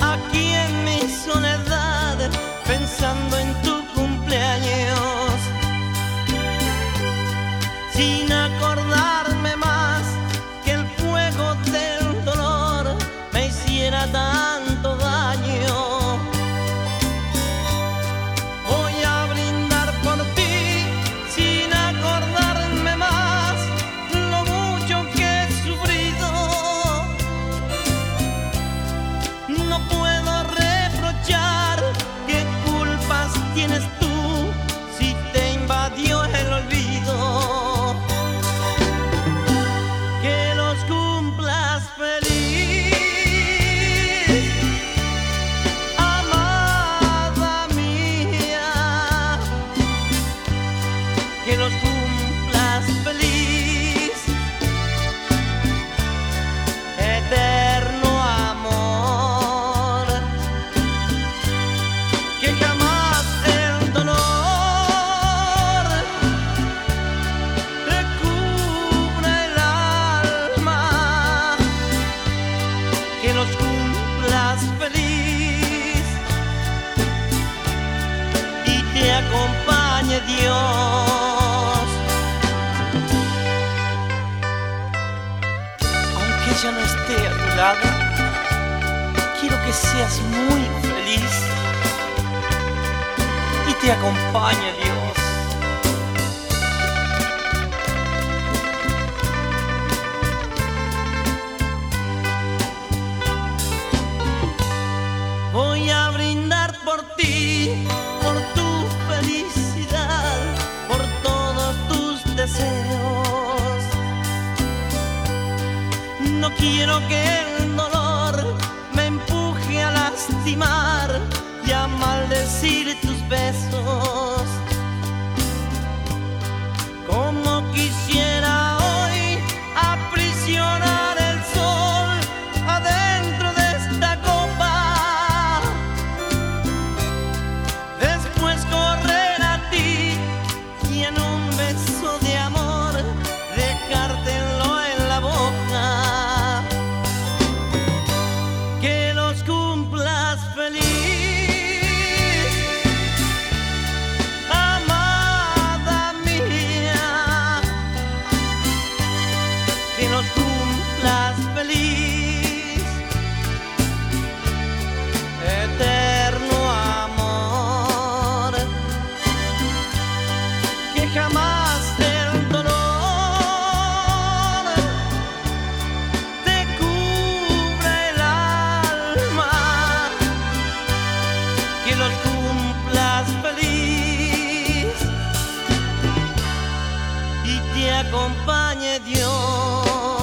aquí en mi soledad, pensando en tu cumpleaños. Dios. Aunque ya no esté a tu lado, quiero que seas muy feliz y te acompañe Dios. No quiero que el dolor me empuje a lastimar y a maldecir tus besos. y te acompañe Dios.